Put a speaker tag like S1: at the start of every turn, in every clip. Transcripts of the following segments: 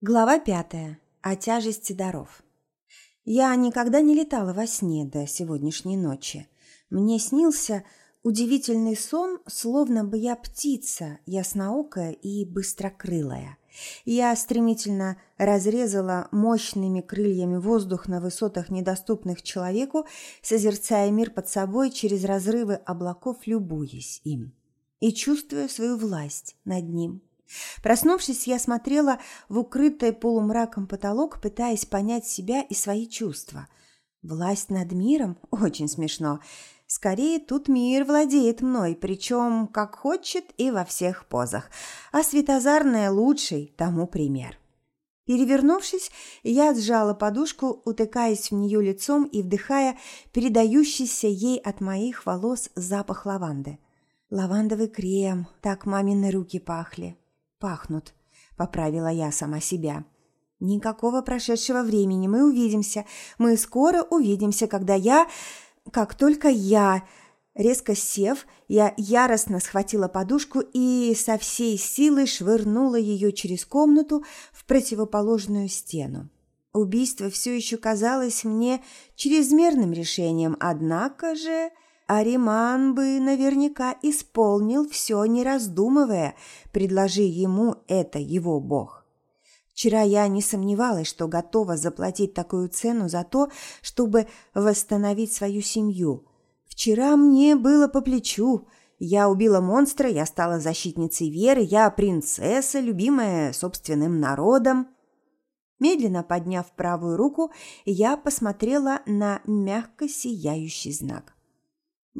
S1: Глава пятая. О тяжести даров. Я никогда не летала во сне до сегодняшней ночи. Мне снился удивительный сон, словно бы я птица, ясноокая и быстрокрылая. Я стремительно разрезала мощными крыльями воздух на высотах, недоступных человеку, созерцая мир под собой через разрывы облаков, любуясь им и чувствуя свою власть над ним – Проснувшись, я смотрела в укрытый полумраком потолок, пытаясь понять себя и свои чувства. Власть над миром? Очень смешно. Скорее, тут мир владеет мной, причем как хочет и во всех позах. А светозарная лучший тому пример. Перевернувшись, я сжала подушку, утыкаясь в нее лицом и вдыхая передающийся ей от моих волос запах лаванды. Лавандовый крем, так мамины руки пахли пахнут», – поправила я сама себя. «Никакого прошедшего времени, мы увидимся. Мы скоро увидимся, когда я... Как только я...» Резко сев, я яростно схватила подушку и со всей силы швырнула ее через комнату в противоположную стену. Убийство все еще казалось мне чрезмерным решением, однако же... Ариман бы наверняка исполнил все, не раздумывая, предложи ему это его бог. Вчера я не сомневалась, что готова заплатить такую цену за то, чтобы восстановить свою семью. Вчера мне было по плечу. Я убила монстра, я стала защитницей веры, я принцесса, любимая собственным народом. Медленно подняв правую руку, я посмотрела на мягко сияющий знак.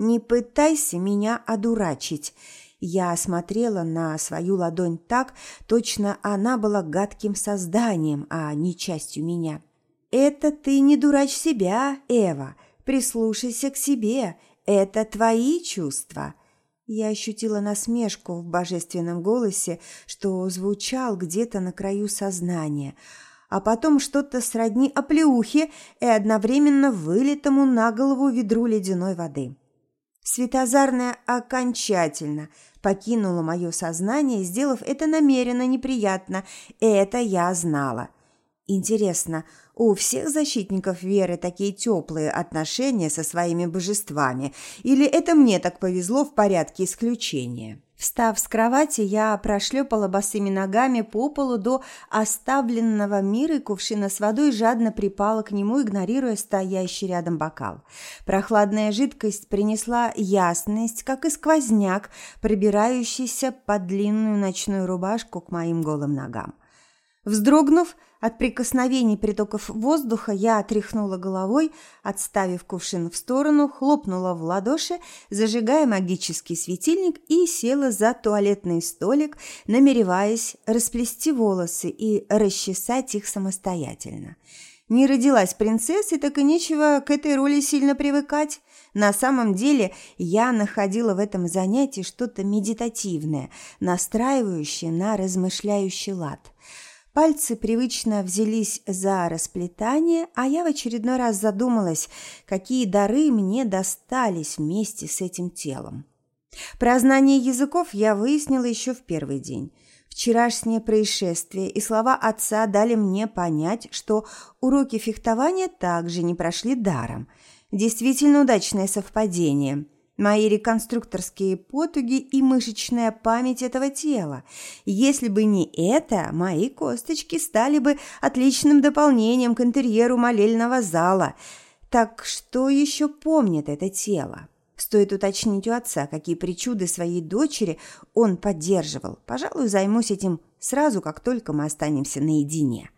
S1: «Не пытайся меня одурачить!» Я смотрела на свою ладонь так, точно она была гадким созданием, а не частью меня. «Это ты не дурачь себя, Эва. Прислушайся к себе. Это твои чувства». Я ощутила насмешку в божественном голосе, что звучал где-то на краю сознания, а потом что-то сродни оплеухе и одновременно вылитому на голову ведру ледяной воды. Светозарная окончательно покинула мое сознание, сделав это намеренно неприятно. Это я знала. Интересно, у всех защитников веры такие теплые отношения со своими божествами, или это мне так повезло в порядке исключения? Встав с кровати, я прошлепала босыми ногами по полу до оставленного мира кувшина с водой, жадно припала к нему, игнорируя стоящий рядом бокал. Прохладная жидкость принесла ясность, как и сквозняк, пробирающийся под длинную ночную рубашку к моим голым ногам. Вздрогнув, от прикосновений притоков воздуха я отряхнула головой, отставив кувшин в сторону, хлопнула в ладоши, зажигая магический светильник и села за туалетный столик, намереваясь расплести волосы и расчесать их самостоятельно. Не родилась принцессой, так и нечего к этой роли сильно привыкать. На самом деле я находила в этом занятии что-то медитативное, настраивающее на размышляющий лад – Пальцы привычно взялись за расплетание, а я в очередной раз задумалась, какие дары мне достались вместе с этим телом. Про знание языков я выяснила еще в первый день. Вчерашнее происшествие и слова отца дали мне понять, что уроки фехтования также не прошли даром. Действительно удачное совпадение – мои реконструкторские потуги и мышечная память этого тела. Если бы не это, мои косточки стали бы отличным дополнением к интерьеру молельного зала. Так что еще помнит это тело? Стоит уточнить у отца, какие причуды своей дочери он поддерживал. Пожалуй, займусь этим сразу, как только мы останемся наедине.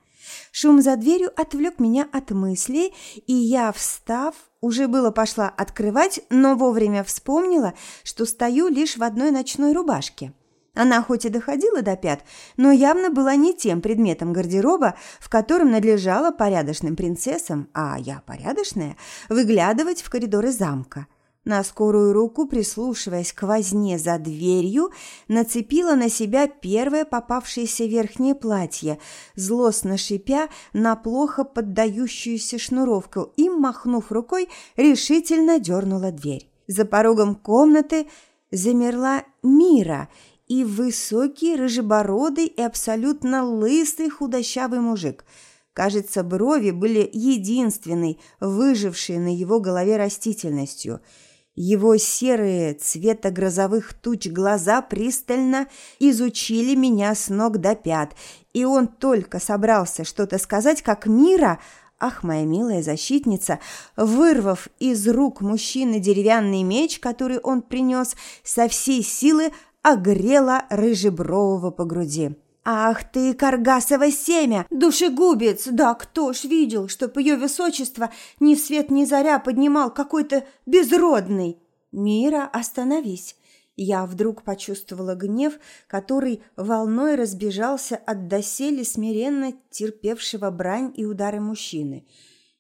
S1: Шум за дверью отвлек меня от мыслей, и я, встав, уже было пошла открывать, но вовремя вспомнила, что стою лишь в одной ночной рубашке. Она хоть и доходила до пят, но явно была не тем предметом гардероба, в котором надлежало порядочным принцессам, а я порядочная, выглядывать в коридоры замка – на скорую руку, прислушиваясь к возне за дверью, нацепила на себя первое попавшееся верхнее платье, злостно шипя на плохо поддающуюся шнуровку и, махнув рукой, решительно дернула дверь. За порогом комнаты замерла Мира и высокий, рыжебородый и абсолютно лысый худощавый мужик. Кажется, брови были единственной, выжившей на его голове растительностью – его серые цвета грозовых туч глаза пристально изучили меня с ног до пят, и он только собрался что-то сказать, как Мира, ах, моя милая защитница, вырвав из рук мужчины деревянный меч, который он принес, со всей силы огрела рыжебрового по груди. «Ах ты, каргасово семя! Душегубец! Да кто ж видел, чтоб ее высочество ни свет ни заря поднимал какой-то безродный!» «Мира, остановись!» Я вдруг почувствовала гнев, который волной разбежался от доселе смиренно терпевшего брань и удары мужчины.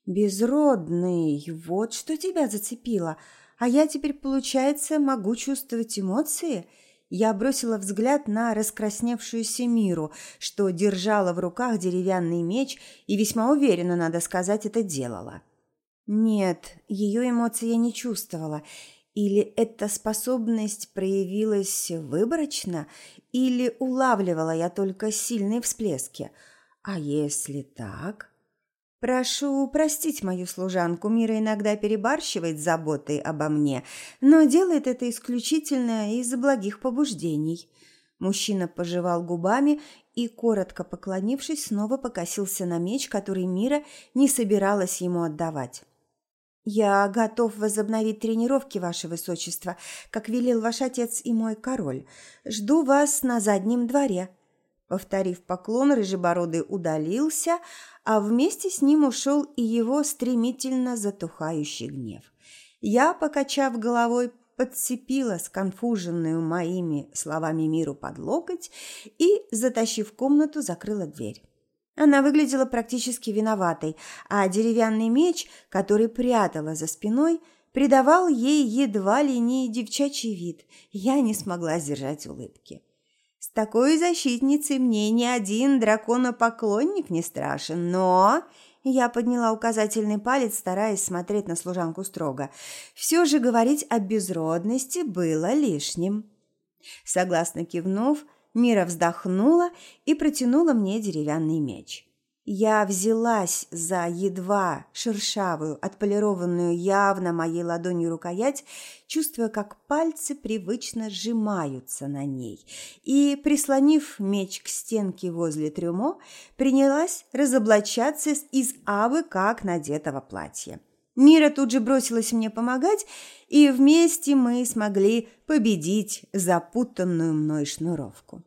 S1: «Безродный, вот что тебя зацепило! А я теперь, получается, могу чувствовать эмоции?» Я бросила взгляд на раскрасневшуюся Миру, что держала в руках деревянный меч и весьма уверенно, надо сказать, это делала. Нет, ее эмоций я не чувствовала. Или эта способность проявилась выборочно, или улавливала я только сильные всплески. А если так? Прошу простить мою служанку, Мира иногда перебарщивает с заботой обо мне, но делает это исключительно из-за благих побуждений. Мужчина пожевал губами и, коротко поклонившись, снова покосился на меч, который Мира не собиралась ему отдавать. «Я готов возобновить тренировки, ваше высочество, как велел ваш отец и мой король. Жду вас на заднем дворе». Повторив поклон, Рыжебородый удалился, а вместе с ним ушел и его стремительно затухающий гнев. Я, покачав головой, подцепила сконфуженную моими словами миру под локоть и, затащив комнату, закрыла дверь. Она выглядела практически виноватой, а деревянный меч, который прятала за спиной, придавал ей едва ли не девчачий вид. Я не смогла сдержать улыбки. С такой защитницей мне ни один драконопоклонник не страшен, но... Я подняла указательный палец, стараясь смотреть на служанку строго. Все же говорить о безродности было лишним. Согласно кивнув, Мира вздохнула и протянула мне деревянный меч. Я взялась за едва шершавую, отполированную явно моей ладонью рукоять, чувствуя, как пальцы привычно сжимаются на ней, и, прислонив меч к стенке возле трюмо, принялась разоблачаться из абы как надетого платья. Мира тут же бросилась мне помогать, и вместе мы смогли победить запутанную мной шнуровку.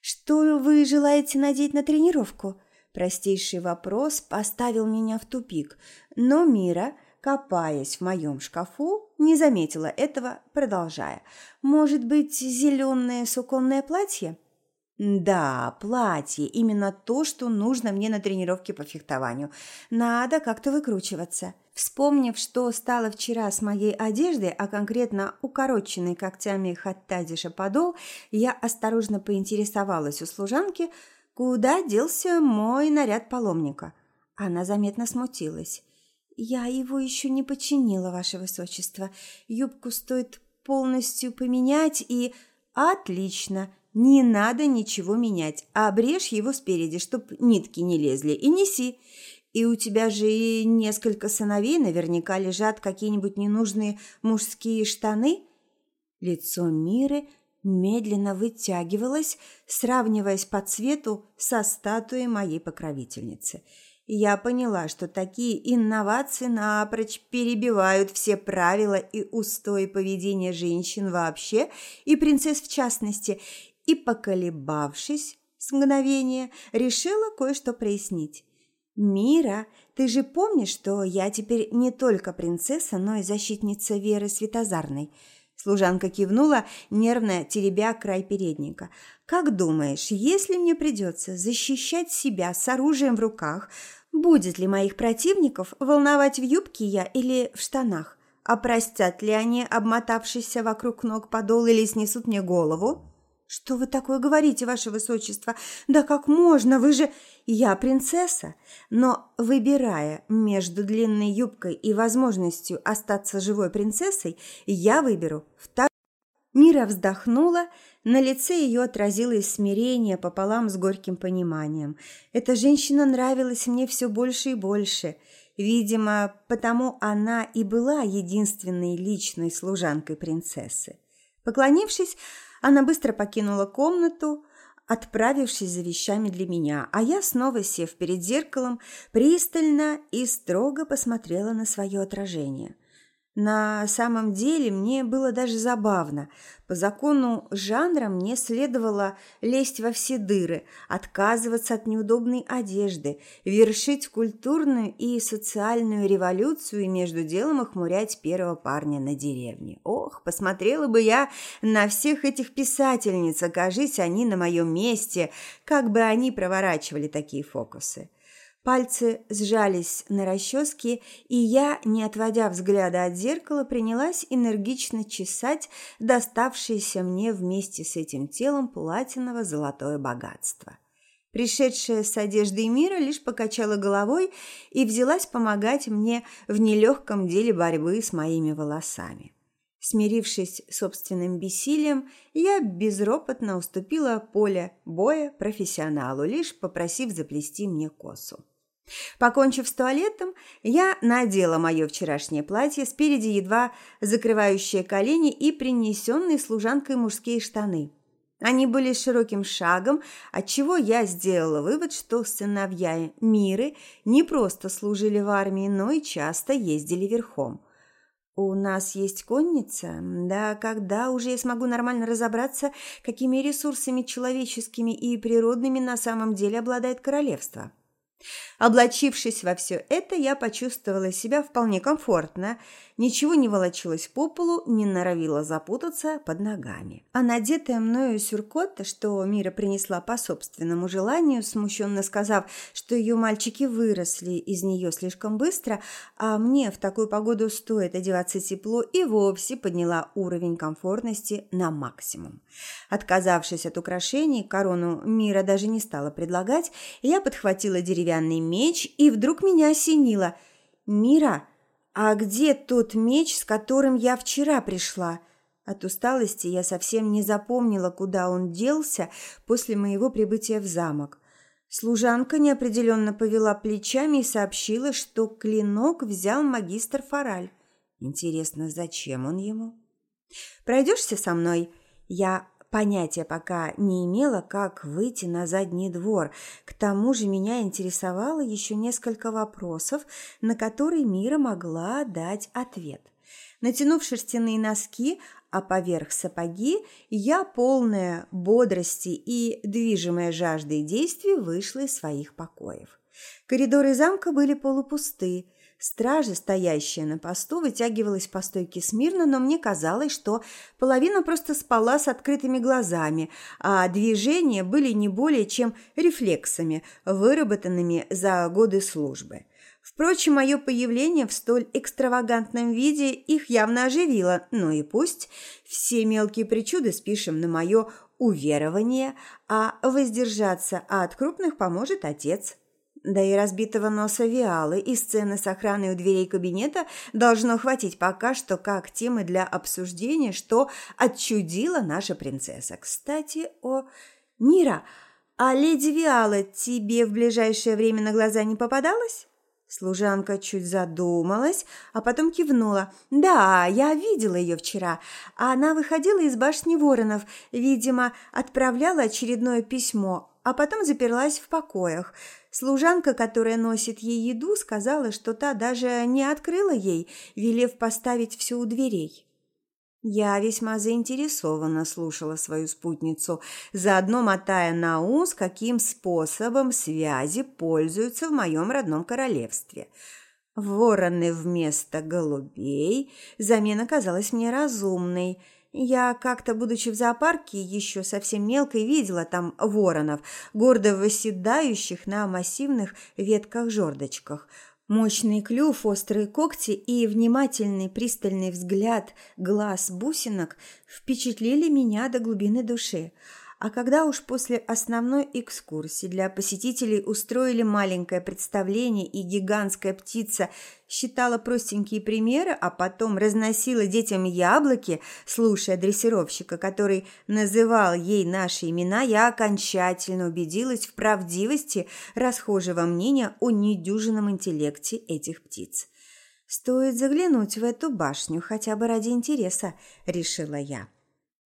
S1: «Что вы желаете надеть на тренировку?» Простейший вопрос поставил меня в тупик, но Мира, копаясь в моем шкафу, не заметила этого, продолжая. «Может быть, зеленое суконное платье?» «Да, платье. Именно то, что нужно мне на тренировке по фехтованию. Надо как-то выкручиваться». Вспомнив, что стало вчера с моей одеждой, а конкретно укороченный когтями хаттадиша подол, я осторожно поинтересовалась у служанки – Куда делся мой наряд паломника? Она заметно смутилась. Я его еще не починила, ваше высочество. Юбку стоит полностью поменять и... Отлично, не надо ничего менять. Обрежь его спереди, чтоб нитки не лезли, и неси. И у тебя же и несколько сыновей, наверняка лежат какие-нибудь ненужные мужские штаны. Лицо Миры медленно вытягивалась, сравниваясь по цвету со статуей моей покровительницы. я поняла, что такие инновации напрочь перебивают все правила и устои поведения женщин вообще и принцесс в частности, и, поколебавшись с мгновения, решила кое-что прояснить. «Мира, ты же помнишь, что я теперь не только принцесса, но и защитница Веры Светозарной?» Служанка кивнула, нервно теребя край передника. «Как думаешь, если мне придется защищать себя с оружием в руках, будет ли моих противников волновать в юбке я или в штанах? А простят ли они, обмотавшиеся вокруг ног подол, или снесут мне голову?» «Что вы такое говорите, ваше высочество? Да как можно? Вы же...» «Я принцесса, но, выбирая между длинной юбкой и возможностью остаться живой принцессой, я выберу вторую. Мира вздохнула, на лице ее отразилось смирение пополам с горьким пониманием. Эта женщина нравилась мне все больше и больше. Видимо, потому она и была единственной личной служанкой принцессы. Поклонившись, она быстро покинула комнату, отправившись за вещами для меня, а я, снова сев перед зеркалом, пристально и строго посмотрела на свое отражение – на самом деле мне было даже забавно. По закону жанра мне следовало лезть во все дыры, отказываться от неудобной одежды, вершить культурную и социальную революцию и между делом охмурять первого парня на деревне. Ох, посмотрела бы я на всех этих писательниц, окажись они на моем месте, как бы они проворачивали такие фокусы. Пальцы сжались на расческе, и я, не отводя взгляда от зеркала, принялась энергично чесать доставшееся мне вместе с этим телом платиново-золотое богатство. Пришедшая с одеждой мира лишь покачала головой и взялась помогать мне в нелегком деле борьбы с моими волосами. Смирившись собственным бессилием, я безропотно уступила поле боя профессионалу, лишь попросив заплести мне косу. Покончив с туалетом, я надела мое вчерашнее платье, спереди едва закрывающее колени и принесенные служанкой мужские штаны. Они были широким шагом, отчего я сделала вывод, что сыновья Миры не просто служили в армии, но и часто ездили верхом. «У нас есть конница? Да когда уже я смогу нормально разобраться, какими ресурсами человеческими и природными на самом деле обладает королевство?» Облачившись во все это, я почувствовала себя вполне комфортно. Ничего не волочилось по полу, не норовило запутаться под ногами. А надетая мною сюркота, что Мира принесла по собственному желанию, смущенно сказав, что ее мальчики выросли из нее слишком быстро, а мне в такую погоду стоит одеваться тепло, и вовсе подняла уровень комфортности на максимум. Отказавшись от украшений, корону Мира даже не стала предлагать, я подхватила деревянный меч, и вдруг меня осенило. «Мира, а где тот меч, с которым я вчера пришла?» От усталости я совсем не запомнила, куда он делся после моего прибытия в замок. Служанка неопределенно повела плечами и сообщила, что клинок взял магистр Фараль. Интересно, зачем он ему? «Пройдешься со мной?» Я Понятия пока не имела, как выйти на задний двор. К тому же меня интересовало еще несколько вопросов, на которые Мира могла дать ответ. Натянув шерстяные носки, а поверх сапоги, я, полная бодрости и движимая жаждой действий, вышла из своих покоев. Коридоры замка были полупусты, Стража, стоящая на посту, вытягивалась по стойке смирно, но мне казалось, что половина просто спала с открытыми глазами, а движения были не более чем рефлексами, выработанными за годы службы. Впрочем, мое появление в столь экстравагантном виде их явно оживило. Ну и пусть. Все мелкие причуды спишем на мое уверование, а воздержаться от крупных поможет отец. Да и разбитого носа Виалы и сцены с охраной у дверей кабинета должно хватить пока что как темы для обсуждения, что отчудила наша принцесса. Кстати, о... Мира, а леди Виала тебе в ближайшее время на глаза не попадалась? Служанка чуть задумалась, а потом кивнула. «Да, я видела ее вчера. Она выходила из башни воронов, видимо, отправляла очередное письмо, а потом заперлась в покоях. Служанка, которая носит ей еду, сказала, что та даже не открыла ей, велев поставить все у дверей. Я весьма заинтересованно слушала свою спутницу, заодно мотая на ус, каким способом связи пользуются в моем родном королевстве. Вороны вместо голубей замена казалась мне разумной – я как-то, будучи в зоопарке, еще совсем мелкой видела там воронов, гордо восседающих на массивных ветках-жердочках. Мощный клюв, острые когти и внимательный пристальный взгляд глаз бусинок впечатлили меня до глубины души. А когда уж после основной экскурсии для посетителей устроили маленькое представление, и гигантская птица считала простенькие примеры, а потом разносила детям яблоки, слушая дрессировщика, который называл ей наши имена, я окончательно убедилась в правдивости расхожего мнения о недюжинном интеллекте этих птиц. «Стоит заглянуть в эту башню хотя бы ради интереса», – решила я.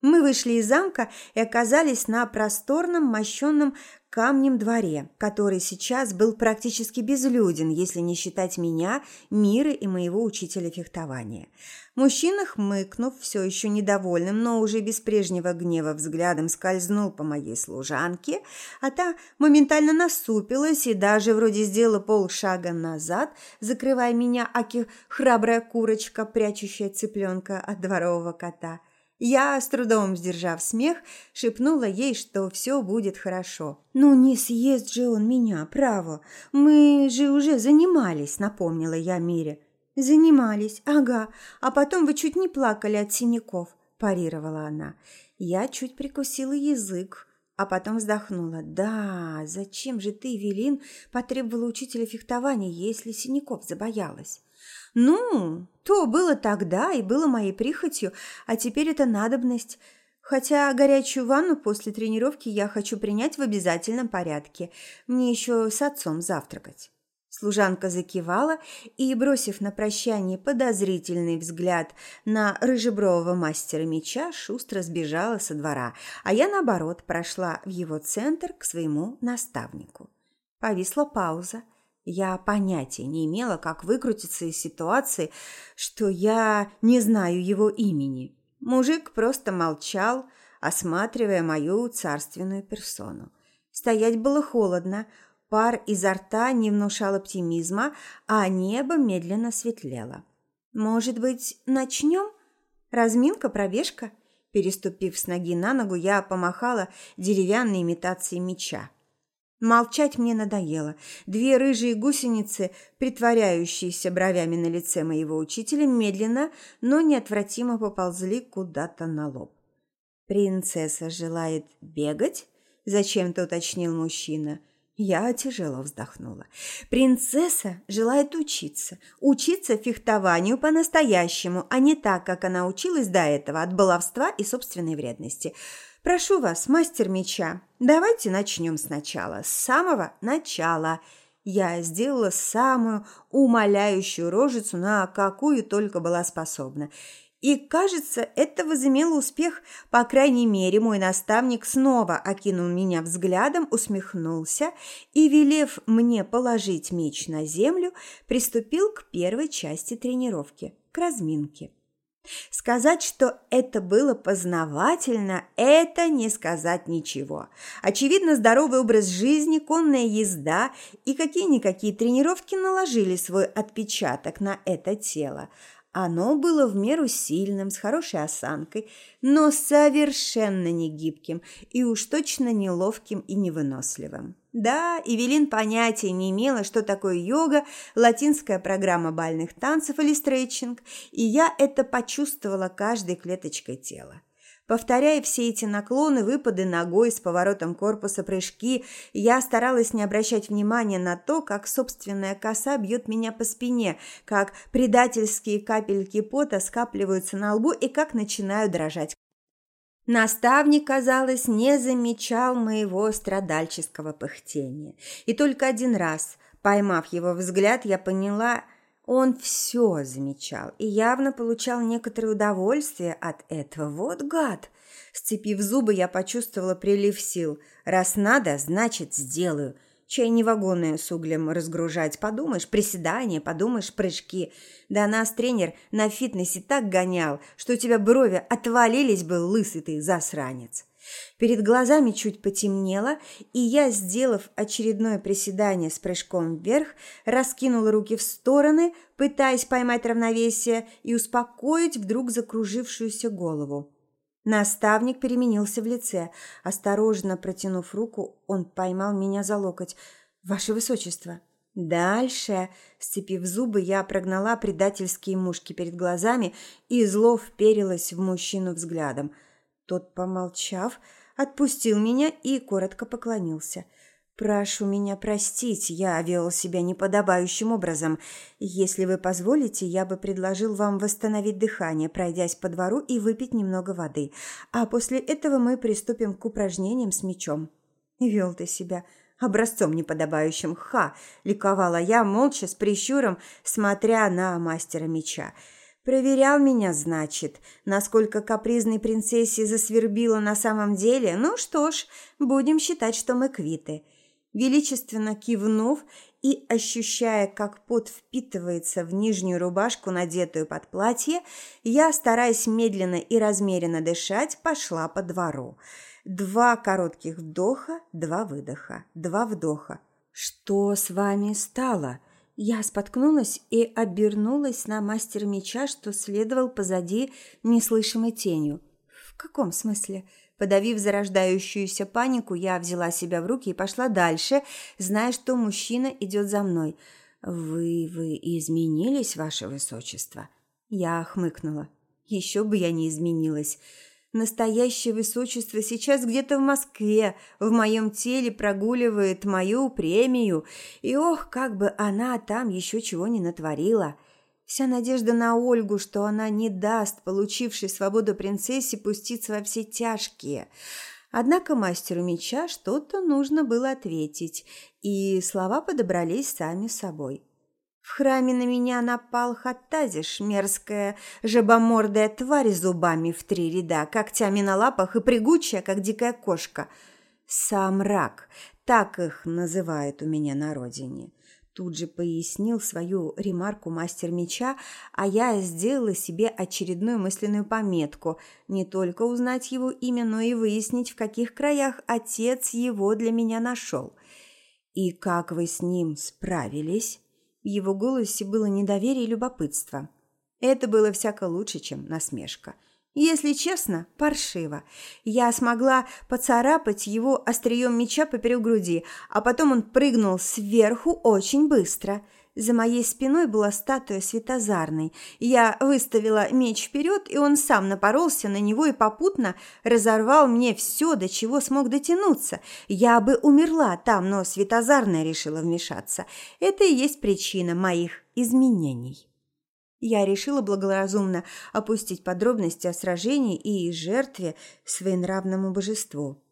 S1: Мы вышли из замка и оказались на просторном, мощенном камнем дворе, который сейчас был практически безлюден, если не считать меня, Миры и моего учителя фехтования. Мужчина, хмыкнув, все еще недовольным, но уже без прежнего гнева взглядом скользнул по моей служанке, а та моментально насупилась и даже вроде сделала полшага назад, закрывая меня, аки храбрая курочка, прячущая цыпленка от дворового кота – я, с трудом сдержав смех, шепнула ей, что все будет хорошо. «Ну, не съест же он меня, право. Мы же уже занимались», — напомнила я Мире. «Занимались, ага. А потом вы чуть не плакали от синяков», – парировала она. Я чуть прикусила язык, а потом вздохнула. «Да, зачем же ты, Велин, потребовала учителя фехтования, если синяков забоялась?» Ну, то было тогда и было моей прихотью, а теперь это надобность. Хотя горячую ванну после тренировки я хочу принять в обязательном порядке. Мне еще с отцом завтракать. Служанка закивала и, бросив на прощание подозрительный взгляд на рыжебрового мастера меча, шустро сбежала со двора, а я, наоборот, прошла в его центр к своему наставнику. Повисла пауза – я понятия не имела, как выкрутиться из ситуации, что я не знаю его имени. Мужик просто молчал, осматривая мою царственную персону. Стоять было холодно, пар изо рта не внушал оптимизма, а небо медленно светлело. «Может быть, начнем? Разминка, пробежка?» Переступив с ноги на ногу, я помахала деревянной имитацией меча. Молчать мне надоело. Две рыжие гусеницы, притворяющиеся бровями на лице моего учителя, медленно, но неотвратимо поползли куда-то на лоб. «Принцесса желает бегать?» – зачем-то уточнил мужчина. Я тяжело вздохнула. «Принцесса желает учиться. Учиться фехтованию по-настоящему, а не так, как она училась до этого, от баловства и собственной вредности. Прошу вас, мастер меча, давайте начнем сначала, с самого начала. Я сделала самую умоляющую рожицу, на какую только была способна. И, кажется, это возымело успех. По крайней мере, мой наставник снова окинул меня взглядом, усмехнулся и, велев мне положить меч на землю, приступил к первой части тренировки – к разминке. Сказать, что это было познавательно, это не сказать ничего. Очевидно, здоровый образ жизни, конная езда и какие-никакие тренировки наложили свой отпечаток на это тело. Оно было в меру сильным, с хорошей осанкой, но совершенно не гибким и уж точно не ловким и невыносливым. Да, Эвелин понятия не имела, что такое йога, латинская программа бальных танцев или стретчинг, и я это почувствовала каждой клеточкой тела. Повторяя все эти наклоны, выпады ногой с поворотом корпуса, прыжки, я старалась не обращать внимания на то, как собственная коса бьет меня по спине, как предательские капельки пота скапливаются на лбу и как начинаю дрожать. Наставник, казалось, не замечал моего страдальческого пыхтения. И только один раз, поймав его взгляд, я поняла – он все замечал и явно получал некоторое удовольствие от этого. Вот гад! Сцепив зубы, я почувствовала прилив сил. Раз надо, значит, сделаю. Чай не вагоны с углем разгружать. Подумаешь, приседания, подумаешь, прыжки. Да нас тренер на фитнесе так гонял, что у тебя брови отвалились бы, лысый ты засранец. Перед глазами чуть потемнело, и я, сделав очередное приседание с прыжком вверх, раскинула руки в стороны, пытаясь поймать равновесие и успокоить вдруг закружившуюся голову. Наставник переменился в лице. Осторожно протянув руку, он поймал меня за локоть. «Ваше Высочество!» Дальше, сцепив зубы, я прогнала предательские мушки перед глазами и зло вперилась в мужчину взглядом – тот, помолчав, отпустил меня и коротко поклонился. «Прошу меня простить, я вел себя неподобающим образом. Если вы позволите, я бы предложил вам восстановить дыхание, пройдясь по двору и выпить немного воды. А после этого мы приступим к упражнениям с мечом». «Вел ты себя образцом неподобающим, ха!» – ликовала я, молча, с прищуром, смотря на мастера меча. Проверял меня, значит, насколько капризной принцессе засвербило на самом деле. Ну что ж, будем считать, что мы квиты. Величественно кивнув и ощущая, как пот впитывается в нижнюю рубашку, надетую под платье, я, стараясь медленно и размеренно дышать, пошла по двору. Два коротких вдоха, два выдоха, два вдоха. «Что с вами стало?» Я споткнулась и обернулась на мастера меча, что следовал позади неслышимой тенью. «В каком смысле?» Подавив зарождающуюся панику, я взяла себя в руки и пошла дальше, зная, что мужчина идет за мной. «Вы... вы изменились, ваше высочество?» Я хмыкнула. «Еще бы я не изменилась. Настоящее высочество сейчас где-то в Москве, в моем теле прогуливает мою премию, и ох, как бы она там еще чего не натворила. Вся надежда на Ольгу, что она не даст получившей свободу принцессе пуститься во все тяжкие. Однако мастеру меча что-то нужно было ответить, и слова подобрались сами собой. В храме на меня напал Хаттазиш, мерзкая жабомордая тварь зубами в три ряда, когтями на лапах и прыгучая, как дикая кошка. Сам рак, так их называют у меня на родине. Тут же пояснил свою ремарку мастер меча, а я сделала себе очередную мысленную пометку – не только узнать его имя, но и выяснить, в каких краях отец его для меня нашел. «И как вы с ним справились?» В его голосе было недоверие и любопытство. Это было всяко лучше, чем насмешка. Если честно, паршиво. Я смогла поцарапать его острием меча поперек груди, а потом он прыгнул сверху очень быстро – за моей спиной была статуя Светозарной. Я выставила меч вперед, и он сам напоролся на него и попутно разорвал мне все, до чего смог дотянуться. Я бы умерла там, но Светозарная решила вмешаться. Это и есть причина моих изменений. Я решила благоразумно опустить подробности о сражении и жертве своенравному божеству.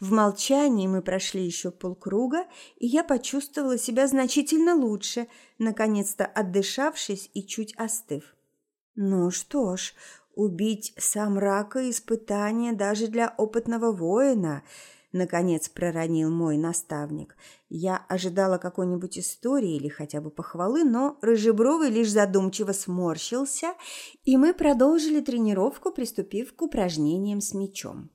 S1: В молчании мы прошли еще полкруга, и я почувствовала себя значительно лучше, наконец-то отдышавшись и чуть остыв. Ну что ж, убить сам рака – испытание даже для опытного воина – наконец проронил мой наставник. Я ожидала какой-нибудь истории или хотя бы похвалы, но Рыжебровый лишь задумчиво сморщился, и мы продолжили тренировку, приступив к упражнениям с мечом.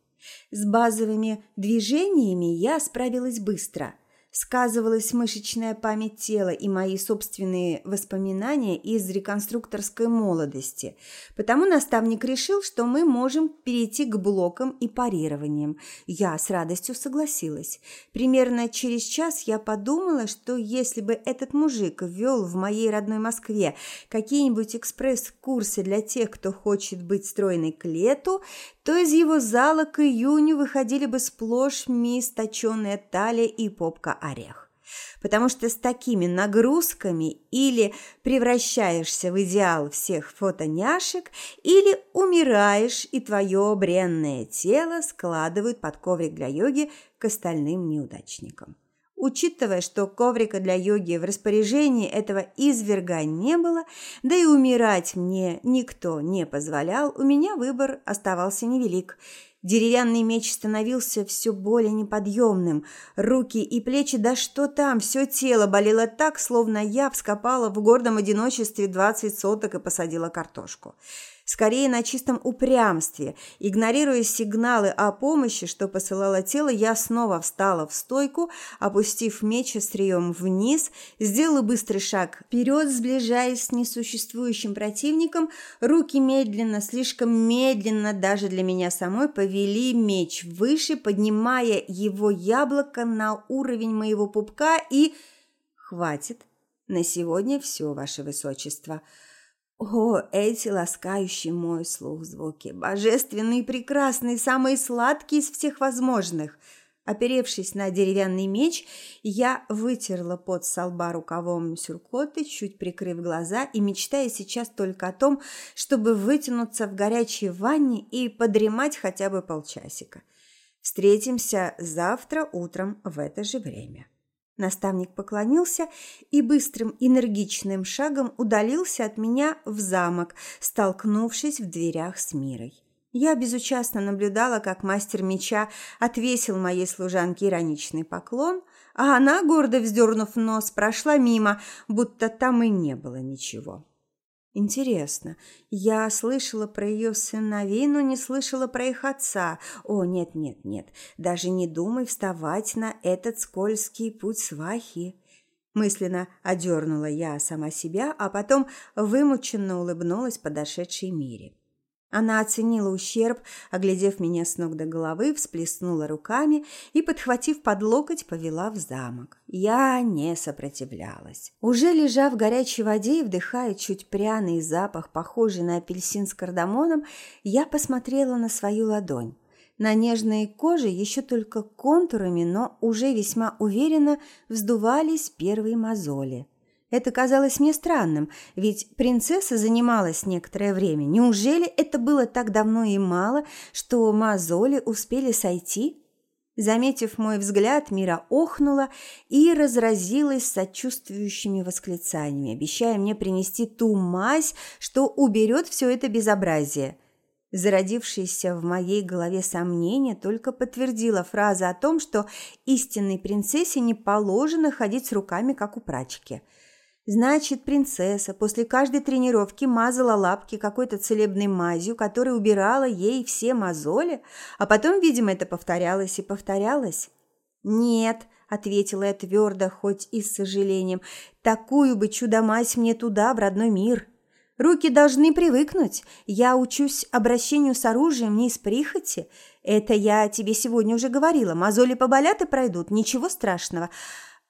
S1: С базовыми движениями я справилась быстро – сказывалась мышечная память тела и мои собственные воспоминания из реконструкторской молодости. Потому наставник решил, что мы можем перейти к блокам и парированиям. Я с радостью согласилась. Примерно через час я подумала, что если бы этот мужик ввел в моей родной Москве какие-нибудь экспресс-курсы для тех, кто хочет быть стройной к лету, то из его зала к июню выходили бы сплошь мисс талия и попка-орех. Потому что с такими нагрузками или превращаешься в идеал всех фотоняшек, или умираешь, и твое бренное тело складывают под коврик для йоги к остальным неудачникам. Учитывая, что коврика для йоги в распоряжении этого изверга не было, да и умирать мне никто не позволял, у меня выбор оставался невелик. Деревянный меч становился все более неподъемным. Руки и плечи, да что там, все тело болело так, словно я вскопала в гордом одиночестве двадцать соток и посадила картошку скорее на чистом упрямстве. Игнорируя сигналы о помощи, что посылало тело, я снова встала в стойку, опустив меч острием вниз, сделала быстрый шаг вперед, сближаясь с несуществующим противником. Руки медленно, слишком медленно даже для меня самой повели меч выше, поднимая его яблоко на уровень моего пупка и... Хватит. На сегодня все, ваше высочество. О, эти ласкающие мой слух звуки, божественные, прекрасные, самые сладкие из всех возможных. Оперевшись на деревянный меч, я вытерла под со лба рукавом сюркоты, чуть прикрыв глаза и мечтая сейчас только о том, чтобы вытянуться в горячей ванне и подремать хотя бы полчасика. Встретимся завтра утром в это же время. Наставник поклонился и быстрым энергичным шагом удалился от меня в замок, столкнувшись в дверях с Мирой. Я безучастно наблюдала, как мастер меча отвесил моей служанке ироничный поклон, а она, гордо вздернув нос, прошла мимо, будто там и не было ничего. Интересно, я слышала про ее сыновей, но не слышала про их отца. О, нет, нет, нет, даже не думай вставать на этот скользкий путь свахи. Мысленно одернула я сама себя, а потом вымученно улыбнулась подошедшей Мире. Она оценила ущерб, оглядев меня с ног до головы, всплеснула руками и, подхватив под локоть, повела в замок. Я не сопротивлялась. Уже лежа в горячей воде и вдыхая чуть пряный запах, похожий на апельсин с кардамоном, я посмотрела на свою ладонь. На нежной коже еще только контурами, но уже весьма уверенно вздувались первые мозоли. Это казалось мне странным, ведь принцесса занималась некоторое время. Неужели это было так давно и мало, что мозоли успели сойти? Заметив мой взгляд, Мира охнула и разразилась сочувствующими восклицаниями, обещая мне принести ту мазь, что уберет все это безобразие. Зародившееся в моей голове сомнение только подтвердило фраза о том, что истинной принцессе не положено ходить с руками, как у прачки – Значит, принцесса после каждой тренировки мазала лапки какой-то целебной мазью, которая убирала ей все мозоли, а потом, видимо, это повторялось и повторялось. «Нет», – ответила я твердо, хоть и с сожалением, – «такую бы чудо-мазь мне туда, в родной мир». Руки должны привыкнуть. Я учусь обращению с оружием не из прихоти. Это я тебе сегодня уже говорила. Мозоли поболят и пройдут, ничего страшного.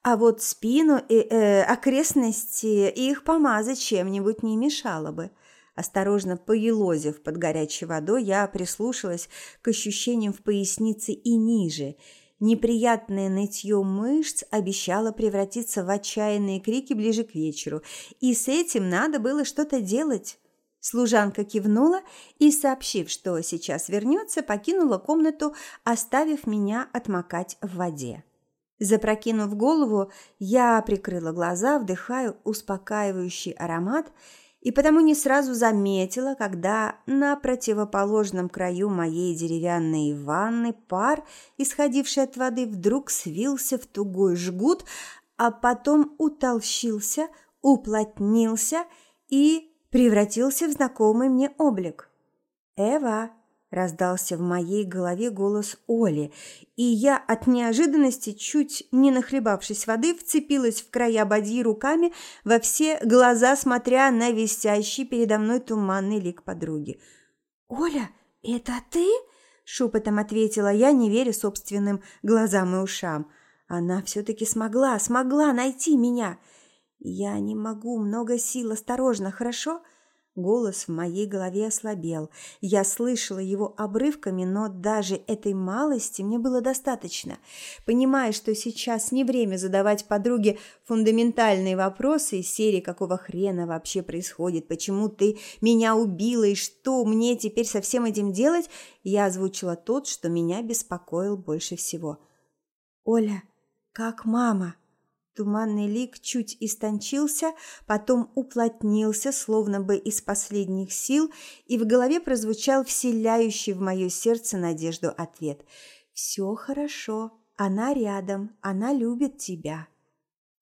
S1: А вот спину и э, окрестности их помазать чем-нибудь не мешало бы. Осторожно поелозив под горячей водой, я прислушалась к ощущениям в пояснице и ниже. Неприятное нытье мышц обещало превратиться в отчаянные крики ближе к вечеру, и с этим надо было что-то делать. Служанка кивнула и, сообщив, что сейчас вернется, покинула комнату, оставив меня отмокать в воде. Запрокинув голову, я прикрыла глаза, вдыхая успокаивающий аромат, и потому не сразу заметила, когда на противоположном краю моей деревянной ванны пар, исходивший от воды, вдруг свился в тугой жгут, а потом утолщился, уплотнился и превратился в знакомый мне облик. «Эва!» Раздался в моей голове голос Оли, и я от неожиданности, чуть не нахлебавшись воды, вцепилась в края бадьи руками во все глаза, смотря на висящий передо мной туманный лик подруги. «Оля, это ты?» – шепотом ответила я, не веря собственным глазам и ушам. Она все-таки смогла, смогла найти меня. Я не могу, много сил, осторожно, хорошо?» Голос в моей голове ослабел. Я слышала его обрывками, но даже этой малости мне было достаточно. Понимая, что сейчас не время задавать подруге фундаментальные вопросы из серии «Какого хрена вообще происходит? Почему ты меня убила? И что мне теперь со всем этим делать?» я озвучила тот, что меня беспокоил больше всего. «Оля, как мама?» Туманный лик чуть истончился, потом уплотнился, словно бы из последних сил, и в голове прозвучал вселяющий в мое сердце надежду ответ. «Все хорошо, она рядом, она любит тебя».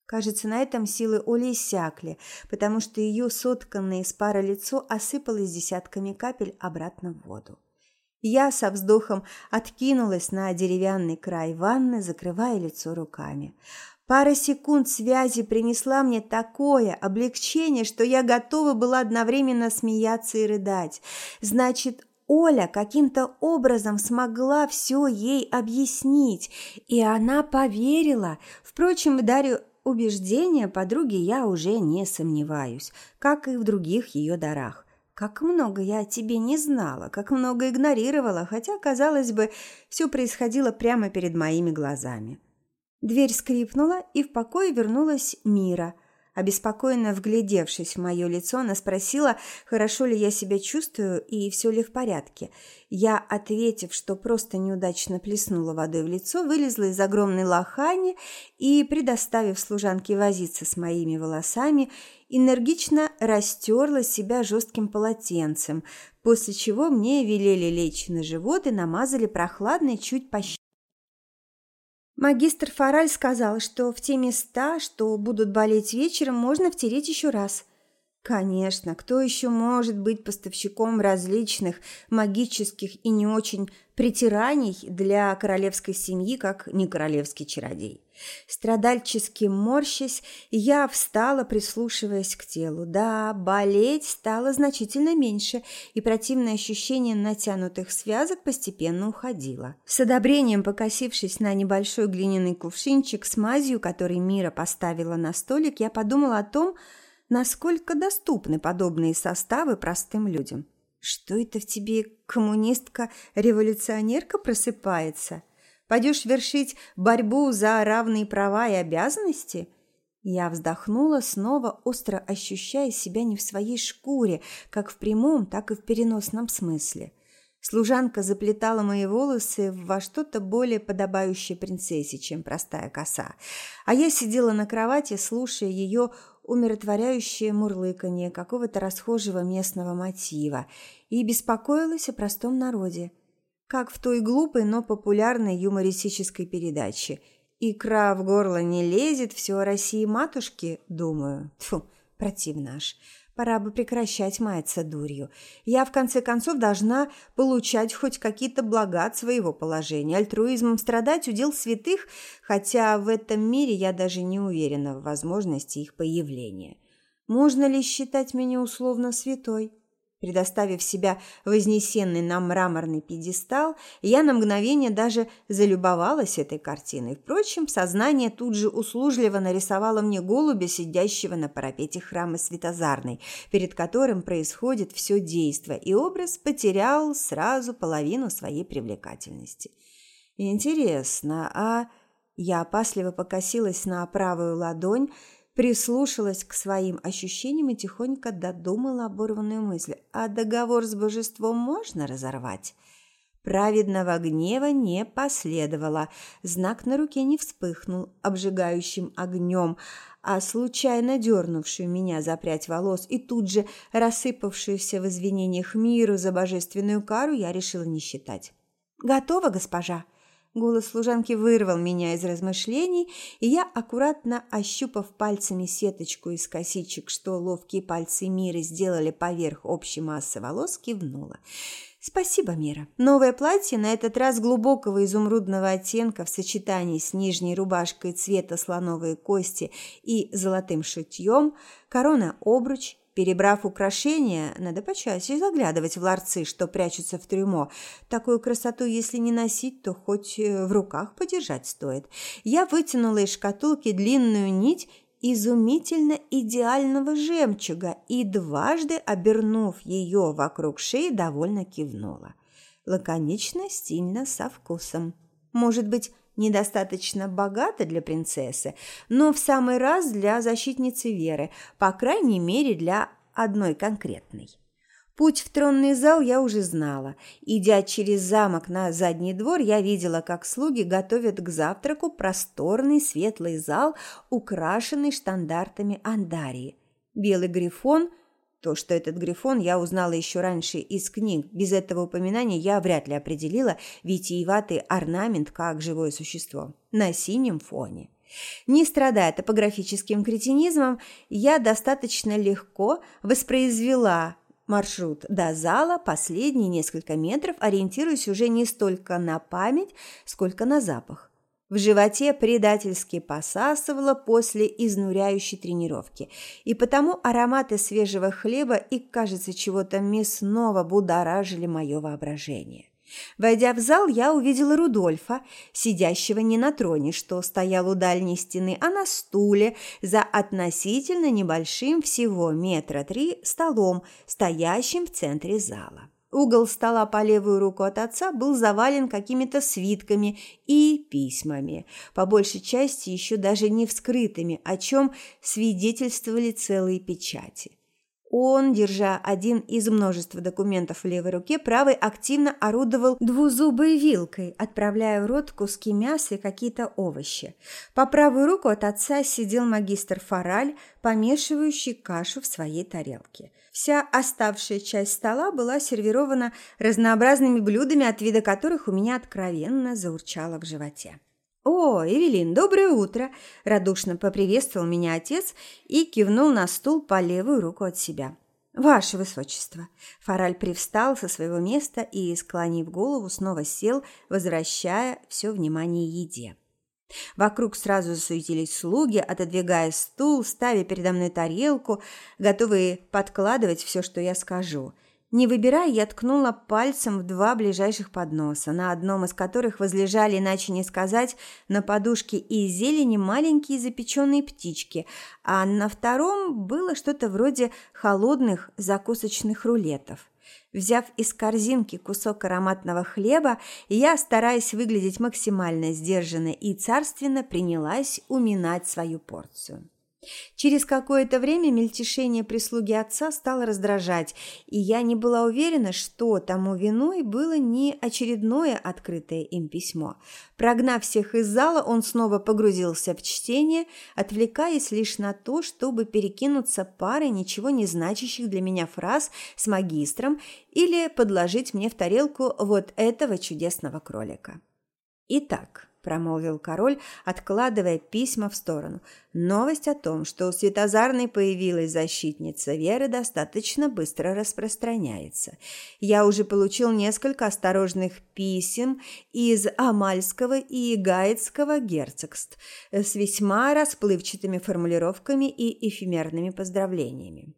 S1: Кажется, на этом силы Оли иссякли, потому что ее сотканное из пара лицо осыпалось десятками капель обратно в воду. Я со вздохом откинулась на деревянный край ванны, закрывая лицо руками. Пара секунд связи принесла мне такое облегчение, что я готова была одновременно смеяться и рыдать. Значит, Оля каким-то образом смогла все ей объяснить, и она поверила. Впрочем, Дарью убеждения подруги я уже не сомневаюсь, как и в других ее дарах. Как много я о тебе не знала, как много игнорировала, хотя, казалось бы, все происходило прямо перед моими глазами. Дверь скрипнула, и в покое вернулась Мира – Обеспокоенно вглядевшись в мое лицо, она спросила, хорошо ли я себя чувствую и все ли в порядке. Я, ответив, что просто неудачно плеснула водой в лицо, вылезла из огромной лохани и, предоставив служанке возиться с моими волосами, энергично растерла себя жестким полотенцем, после чего мне велели лечь на живот и намазали прохладной, чуть пощадной Магистр Фараль сказал, что в те места, что будут болеть вечером, можно втереть еще раз. Конечно, кто еще может быть поставщиком различных магических и не очень притираний для королевской семьи, как не королевский чародей? Страдальчески морщась, я встала, прислушиваясь к телу. Да, болеть стало значительно меньше, и противное ощущение натянутых связок постепенно уходило. С одобрением покосившись на небольшой глиняный кувшинчик с мазью, который Мира поставила на столик, я подумала о том, насколько доступны подобные составы простым людям. Что это в тебе коммунистка-революционерка просыпается? Пойдешь вершить борьбу за равные права и обязанности? Я вздохнула, снова остро ощущая себя не в своей шкуре, как в прямом, так и в переносном смысле. Служанка заплетала мои волосы во что-то более подобающее принцессе, чем простая коса, а я сидела на кровати, слушая ее умиротворяющее мурлыканье какого-то расхожего местного мотива и беспокоилась о простом народе, как в той глупой, но популярной юмористической передаче. «Икра в горло не лезет, все о России матушки, думаю. Тьфу, противно аж. Пора бы прекращать маяться дурью. Я, в конце концов, должна получать хоть какие-то блага от своего положения. Альтруизмом страдать удел святых, хотя в этом мире я даже не уверена в возможности их появления. Можно ли считать меня условно святой? Предоставив себя вознесенный на мраморный пьедестал, я на мгновение даже залюбовалась этой картиной. Впрочем, сознание тут же услужливо нарисовало мне голубя, сидящего на парапете храма Светозарной, перед которым происходит все действо, и образ потерял сразу половину своей привлекательности. Интересно, а... Я опасливо покосилась на правую ладонь, прислушалась к своим ощущениям и тихонько додумала оборванную мысль. А договор с божеством можно разорвать? Праведного гнева не последовало, знак на руке не вспыхнул обжигающим огнем, а случайно дернувшую меня за прядь волос и тут же рассыпавшуюся в извинениях миру за божественную кару я решила не считать. «Готова, госпожа?» Голос служанки вырвал меня из размышлений, и я, аккуратно ощупав пальцами сеточку из косичек, что ловкие пальцы Миры сделали поверх общей массы волос, кивнула. «Спасибо, Мира. Новое платье, на этот раз глубокого изумрудного оттенка в сочетании с нижней рубашкой цвета слоновой кости и золотым шитьем, корона-обруч, Перебрав украшения, надо почаще заглядывать в ларцы, что прячутся в трюмо. Такую красоту, если не носить, то хоть э, в руках подержать стоит. Я вытянула из шкатулки длинную нить изумительно идеального жемчуга и дважды, обернув ее вокруг шеи, довольно кивнула. Лаконично, стильно, со вкусом. Может быть, недостаточно богато для принцессы, но в самый раз для защитницы Веры, по крайней мере для одной конкретной. Путь в тронный зал я уже знала. Идя через замок на задний двор, я видела, как слуги готовят к завтраку просторный светлый зал, украшенный штандартами Андарии. Белый грифон – то, что этот грифон я узнала еще раньше из книг, без этого упоминания я вряд ли определила витиеватый орнамент как живое существо на синем фоне. Не страдая топографическим кретинизмом, я достаточно легко воспроизвела маршрут до зала последние несколько метров, ориентируясь уже не столько на память, сколько на запах. В животе предательски посасывало после изнуряющей тренировки, и потому ароматы свежего хлеба и, кажется, чего-то мясного будоражили мое воображение. Войдя в зал, я увидела Рудольфа, сидящего не на троне, что стоял у дальней стены, а на стуле за относительно небольшим всего метра три столом, стоящим в центре зала. Угол стола по левую руку от отца был завален какими-то свитками и письмами, по большей части еще даже не вскрытыми, о чем свидетельствовали целые печати. Он, держа один из множества документов в левой руке, правой активно орудовал двузубой вилкой, отправляя в рот куски мяса и какие-то овощи. По правую руку от отца сидел магистр Фараль, помешивающий кашу в своей тарелке. Вся оставшая часть стола была сервирована разнообразными блюдами, от вида которых у меня откровенно заурчало в животе. «О, Эвелин, доброе утро!» – радушно поприветствовал меня отец и кивнул на стул по левую руку от себя. «Ваше высочество!» Фараль привстал со своего места и, склонив голову, снова сел, возвращая все внимание еде. Вокруг сразу засуетились слуги, отодвигая стул, ставя передо мной тарелку, готовые подкладывать все, что я скажу – не выбирая, я ткнула пальцем в два ближайших подноса, на одном из которых возлежали, иначе не сказать, на подушке из зелени маленькие запеченные птички, а на втором было что-то вроде холодных закусочных рулетов. Взяв из корзинки кусок ароматного хлеба, я, стараясь выглядеть максимально сдержанно и царственно, принялась уминать свою порцию. Через какое-то время мельтешение прислуги отца стало раздражать, и я не была уверена, что тому виной было не очередное открытое им письмо. Прогнав всех из зала, он снова погрузился в чтение, отвлекаясь лишь на то, чтобы перекинуться парой ничего не значащих для меня фраз с магистром или подложить мне в тарелку вот этого чудесного кролика. Итак, промолвил король, откладывая письма в сторону. Новость о том, что у Светозарной появилась защитница Веры, достаточно быстро распространяется. Я уже получил несколько осторожных писем из Амальского и Гаицкого герцогств с весьма расплывчатыми формулировками и эфемерными поздравлениями.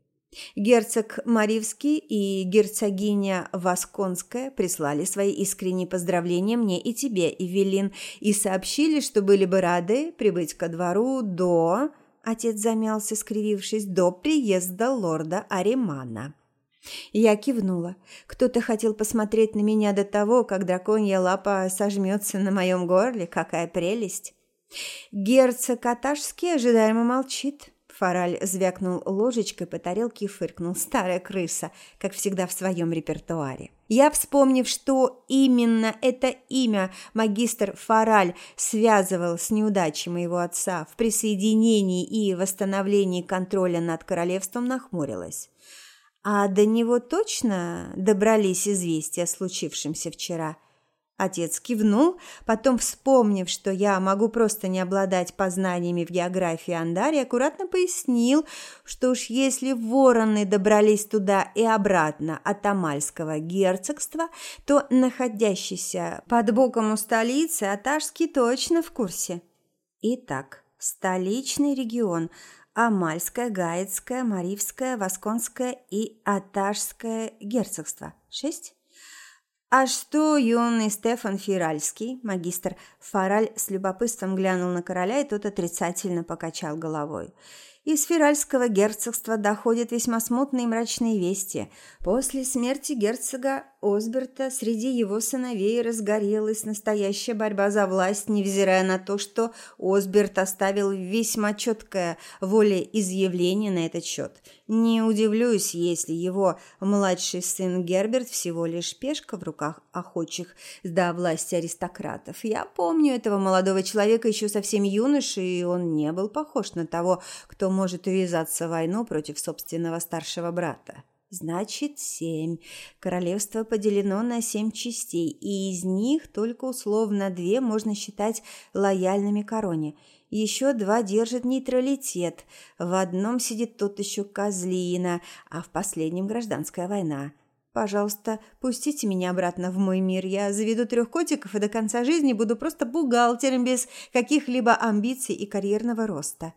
S1: Герцог Маривский и герцогиня Восконская прислали свои искренние поздравления мне и тебе, Эвелин, и сообщили, что были бы рады прибыть ко двору до... Отец замялся, скривившись, до приезда лорда Аримана. Я кивнула. Кто-то хотел посмотреть на меня до того, как драконья лапа сожмется на моем горле. Какая прелесть! Герцог Аташский ожидаемо молчит. Фараль звякнул ложечкой по тарелке и фыркнул. Старая крыса, как всегда в своем репертуаре. Я, вспомнив, что именно это имя магистр Фараль связывал с неудачей моего отца в присоединении и восстановлении контроля над королевством, нахмурилась. А до него точно добрались известия о случившемся вчера – Отец кивнул, потом, вспомнив, что я могу просто не обладать познаниями в географии Андари, аккуратно пояснил, что уж если вороны добрались туда и обратно от Амальского герцогства, то находящийся под боком у столицы Аташский точно в курсе. Итак, столичный регион – Амальское, Гаицкое, Маривское, Восконское и Аташское герцогство. Шесть? «А что юный Стефан Фиральский?» Магистр Фараль с любопытством глянул на короля, и тот отрицательно покачал головой. Из Фиральского герцогства доходят весьма смутные и мрачные вести. После смерти герцога Осберта среди его сыновей разгорелась настоящая борьба за власть, невзирая на то, что Осберт оставил весьма четкое волеизъявление на этот счет. Не удивлюсь, если его младший сын Герберт всего лишь пешка в руках охотчих до власти аристократов. Я помню этого молодого человека еще совсем юношей, и он не был похож на того, кто может увязаться в войну против собственного старшего брата. Значит, семь. Королевство поделено на семь частей, и из них только условно две можно считать лояльными короне. Еще два держат нейтралитет. В одном сидит тот еще козлина, а в последнем гражданская война. Пожалуйста, пустите меня обратно в мой мир. Я заведу трех котиков и до конца жизни буду просто бухгалтером без каких-либо амбиций и карьерного роста.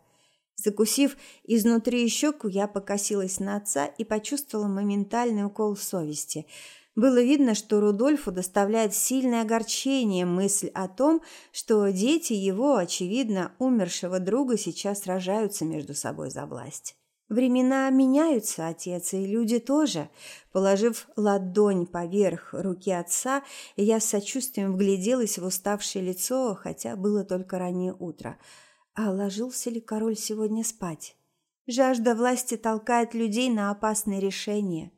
S1: Закусив изнутри щеку, я покосилась на отца и почувствовала моментальный укол совести. Было видно, что Рудольфу доставляет сильное огорчение мысль о том, что дети его, очевидно, умершего друга сейчас сражаются между собой за власть. Времена меняются, отец, и люди тоже. Положив ладонь поверх руки отца, я с сочувствием вгляделась в уставшее лицо, хотя было только раннее утро. А ложился ли король сегодня спать? Жажда власти толкает людей на опасные решения.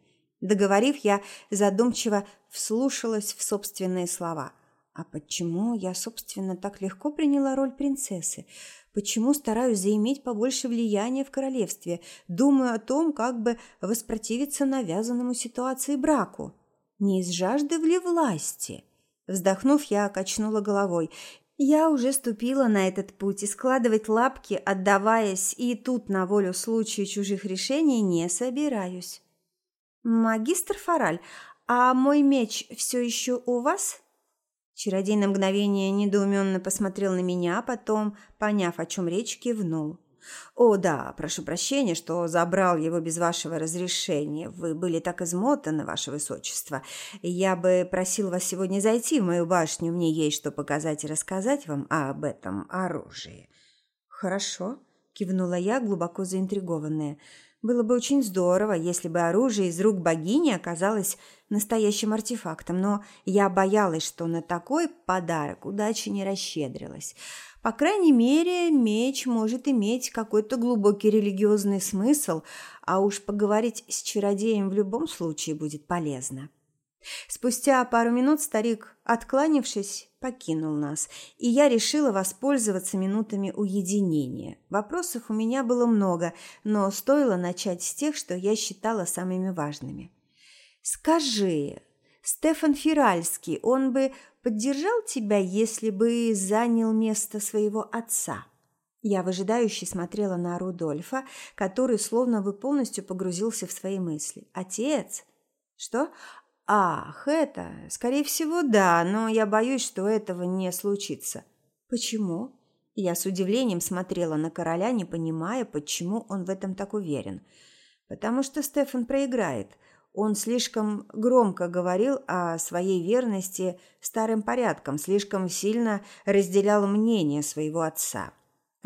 S1: Договорив, я задумчиво вслушалась в собственные слова. А почему я, собственно, так легко приняла роль принцессы? Почему стараюсь заиметь побольше влияния в королевстве? Думаю о том, как бы воспротивиться навязанному ситуации браку. Не из жажды ли власти? Вздохнув, я качнула головой. Я уже ступила на этот путь, и складывать лапки, отдаваясь и тут на волю случаю чужих решений, не собираюсь. «Магистр Фараль, а мой меч все еще у вас?» Чародей на мгновение недоуменно посмотрел на меня, а потом, поняв, о чем речь, кивнул. «О, да, прошу прощения, что забрал его без вашего разрешения. Вы были так измотаны, ваше высочество. Я бы просил вас сегодня зайти в мою башню. Мне есть что показать и рассказать вам об этом оружии». «Хорошо», – кивнула я, глубоко заинтригованная. Было бы очень здорово, если бы оружие из рук богини оказалось настоящим артефактом, но я боялась, что на такой подарок удача не расщедрилась. По крайней мере, меч может иметь какой-то глубокий религиозный смысл, а уж поговорить с чародеем в любом случае будет полезно. Спустя пару минут старик, откланившись, покинул нас, и я решила воспользоваться минутами уединения. Вопросов у меня было много, но стоило начать с тех, что я считала самыми важными. «Скажи, Стефан Фиральский, он бы поддержал тебя, если бы занял место своего отца?» Я выжидающе смотрела на Рудольфа, который словно бы полностью погрузился в свои мысли. «Отец?» «Что? «Ах, это, скорее всего, да, но я боюсь, что этого не случится». «Почему?» Я с удивлением смотрела на короля, не понимая, почему он в этом так уверен. «Потому что Стефан проиграет. Он слишком громко говорил о своей верности старым порядкам, слишком сильно разделял мнение своего отца».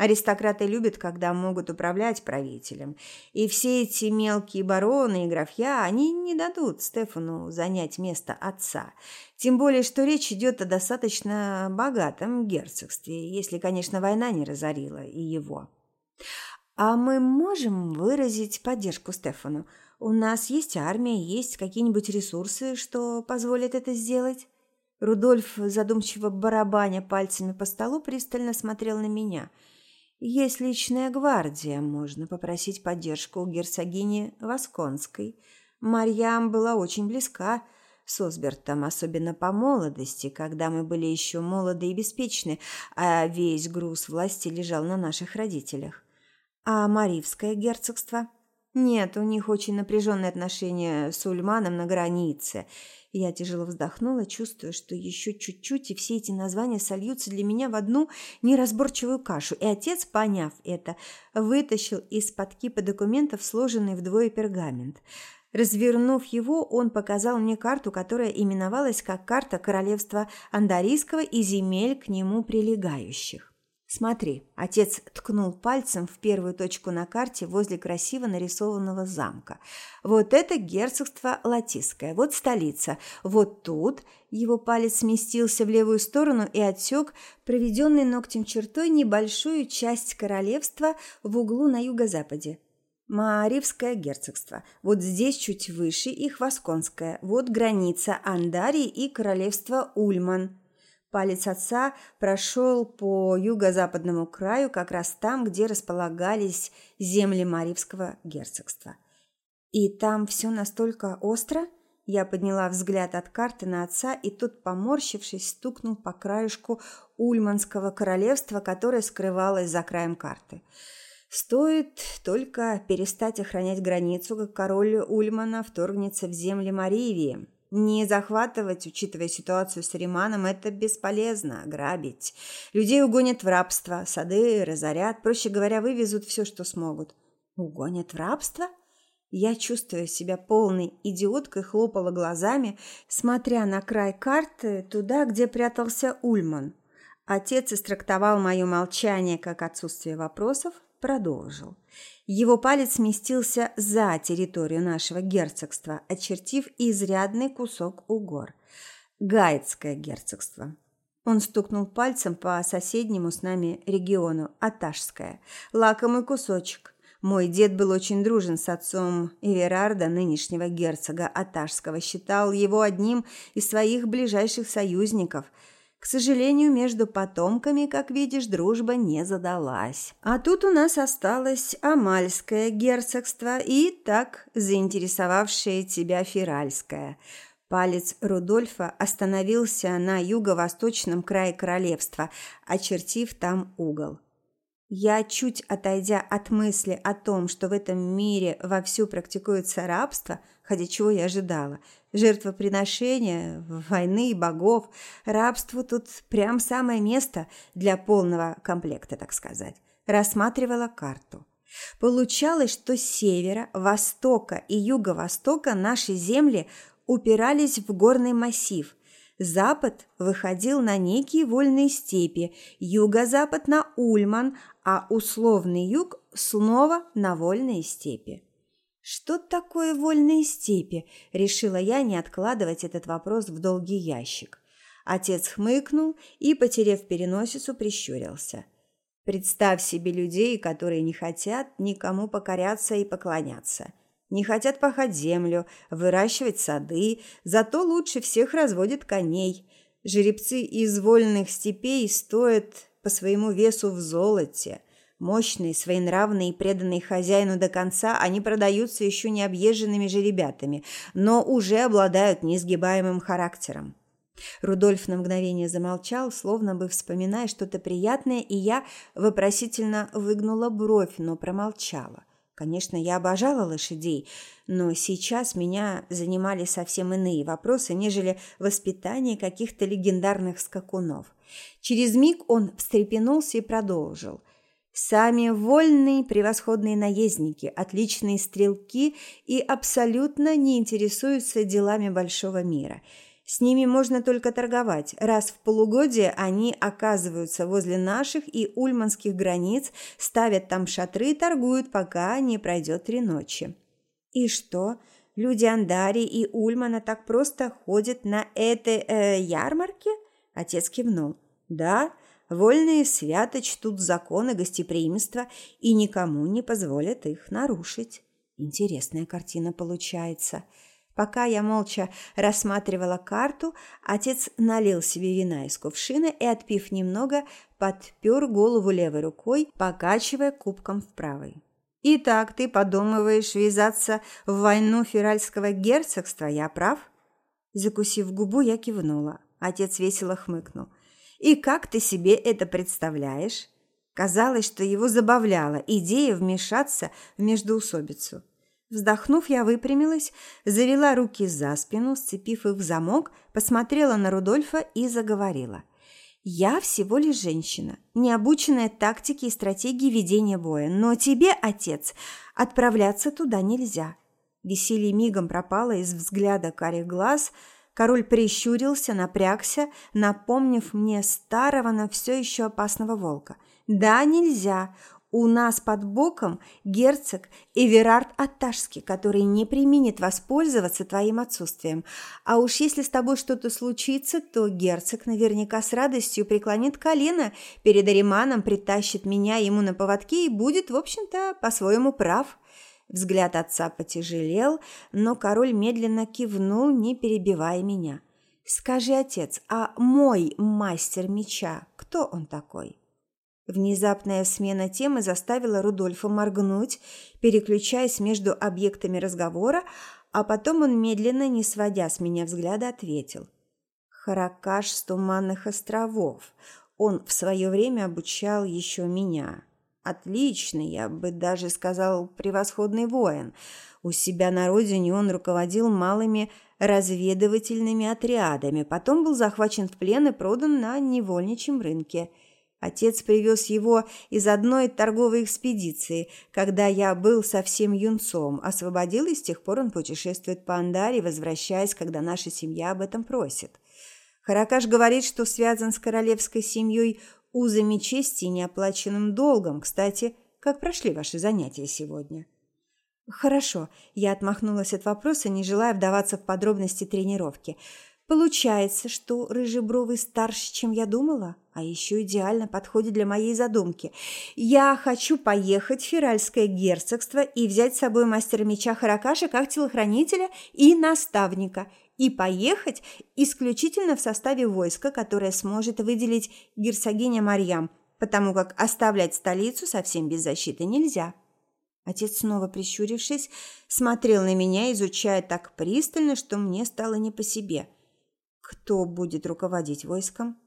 S1: Аристократы любят, когда могут управлять правителем. И все эти мелкие бароны и графья, они не дадут Стефану занять место отца. Тем более, что речь идет о достаточно богатом герцогстве, если, конечно, война не разорила и его. А мы можем выразить поддержку Стефану? У нас есть армия, есть какие-нибудь ресурсы, что позволят это сделать? Рудольф, задумчиво барабаня пальцами по столу, пристально смотрел на меня – есть личная гвардия, можно попросить поддержку у герцогини Восконской. Марьям была очень близка с Осбертом, особенно по молодости, когда мы были еще молоды и беспечны, а весь груз власти лежал на наших родителях. А Маривское герцогство? Нет, у них очень напряженные отношения с Ульманом на границе – я тяжело вздохнула, чувствуя, что еще чуть-чуть, и все эти названия сольются для меня в одну неразборчивую кашу. И отец, поняв это, вытащил из-под кипа документов сложенный вдвое пергамент. Развернув его, он показал мне карту, которая именовалась как карта королевства Андарийского и земель к нему прилегающих. «Смотри», – отец ткнул пальцем в первую точку на карте возле красиво нарисованного замка. «Вот это герцогство Латиское, вот столица. Вот тут...» Его палец сместился в левую сторону и отсек проведенный ногтем чертой небольшую часть королевства в углу на юго-западе. Мааривское герцогство. Вот здесь чуть выше их Восконское. Вот граница Андарии и королевства Ульман. Палец отца прошел по юго-западному краю, как раз там, где располагались земли Маривского герцогства. И там все настолько остро? Я подняла взгляд от карты на отца, и тот, поморщившись, стукнул по краешку Ульманского королевства, которое скрывалось за краем карты. Стоит только перестать охранять границу, как король Ульмана вторгнется в земли Маривии. Не захватывать, учитывая ситуацию с Риманом, это бесполезно, грабить. Людей угонят в рабство, сады разорят, проще говоря, вывезут все, что смогут. Угонят в рабство? Я, чувствуя себя полной идиоткой, хлопала глазами, смотря на край карты туда, где прятался Ульман. Отец истрактовал мое молчание как отсутствие вопросов, продолжил. Его палец сместился за территорию нашего герцогства, очертив изрядный кусок у гор. Гайдское герцогство. Он стукнул пальцем по соседнему с нами региону, Аташское. Лакомый кусочек. Мой дед был очень дружен с отцом Эверарда, нынешнего герцога Аташского, считал его одним из своих ближайших союзников – к сожалению, между потомками, как видишь, дружба не задалась. А тут у нас осталось Амальское герцогство и так заинтересовавшее тебя Феральское. Палец Рудольфа остановился на юго-восточном крае королевства, очертив там угол. Я, чуть отойдя от мысли о том, что в этом мире вовсю практикуется рабство, хотя чего я ожидала, жертвоприношения, войны богов, рабству тут прям самое место для полного комплекта, так сказать, рассматривала карту. Получалось, что с севера, востока и юго-востока наши земли упирались в горный массив – Запад выходил на некие вольные степи, юго-запад на Ульман, а условный юг снова на вольные степи. Что такое вольные степи? Решила я не откладывать этот вопрос в долгий ящик. Отец хмыкнул и, потерев переносицу, прищурился. Представь себе людей, которые не хотят никому покоряться и поклоняться не хотят пахать землю, выращивать сады, зато лучше всех разводят коней. Жеребцы из вольных степей стоят по своему весу в золоте. Мощные, своенравные и преданные хозяину до конца, они продаются еще не объезженными жеребятами, но уже обладают неизгибаемым характером. Рудольф на мгновение замолчал, словно бы вспоминая что-то приятное, и я вопросительно выгнула бровь, но промолчала. Конечно, я обожала лошадей, но сейчас меня занимали совсем иные вопросы, нежели воспитание каких-то легендарных скакунов. Через миг он встрепенулся и продолжил. Сами вольные, превосходные наездники, отличные стрелки и абсолютно не интересуются делами большого мира – с ними можно только торговать. Раз в полугодие они оказываются возле наших и ульманских границ, ставят там шатры и торгуют, пока не пройдет три ночи. И что? Люди Андари и Ульмана так просто ходят на этой э, ярмарке? Отец кивнул. Да, вольные свято чтут законы гостеприимства и никому не позволят их нарушить. Интересная картина получается. Пока я молча рассматривала карту, отец налил себе вина из кувшина и, отпив немного, подпер голову левой рукой, покачивая кубком в правой. «Итак, ты подумываешь ввязаться в войну феральского герцогства, я прав?» Закусив губу, я кивнула. Отец весело хмыкнул. «И как ты себе это представляешь?» Казалось, что его забавляла идея вмешаться в междоусобицу. Вздохнув, я выпрямилась, завела руки за спину, сцепив их в замок, посмотрела на Рудольфа и заговорила. «Я всего лишь женщина, не обученная тактике и стратегии ведения боя, но тебе, отец, отправляться туда нельзя». Веселье мигом пропало из взгляда карих глаз, король прищурился, напрягся, напомнив мне старого, но все еще опасного волка. «Да, нельзя. У нас под боком герцог Эверард Аташский, который не применит воспользоваться твоим отсутствием. А уж если с тобой что-то случится, то герцог наверняка с радостью преклонит колено перед Ариманом, притащит меня ему на поводке и будет, в общем-то, по-своему прав». Взгляд отца потяжелел, но король медленно кивнул, не перебивая меня. «Скажи, отец, а мой мастер меча, кто он такой?» Внезапная смена темы заставила Рудольфа моргнуть, переключаясь между объектами разговора, а потом он медленно, не сводя с меня взгляда, ответил. «Харакаш с Туманных островов. Он в свое время обучал еще меня. Отличный, я бы даже сказал, превосходный воин. У себя на родине он руководил малыми разведывательными отрядами, потом был захвачен в плен и продан на невольничьем рынке». Отец привез его из одной торговой экспедиции, когда я был совсем юнцом, освободил, и с тех пор он путешествует по Андаре, возвращаясь, когда наша семья об этом просит. Харакаш говорит, что связан с королевской семьей узами чести и неоплаченным долгом. Кстати, как прошли ваши занятия сегодня? Хорошо, я отмахнулась от вопроса, не желая вдаваться в подробности тренировки – Получается, что рыжебровый старше, чем я думала, а еще идеально подходит для моей задумки. Я хочу поехать в Феральское герцогство и взять с собой мастера меча Харакаша как телохранителя и наставника, и поехать исключительно в составе войска, которое сможет выделить герцогиня Марьям, потому как оставлять столицу совсем без защиты нельзя. Отец, снова прищурившись, смотрел на меня, изучая так пристально, что мне стало не по себе – кто будет руководить войском?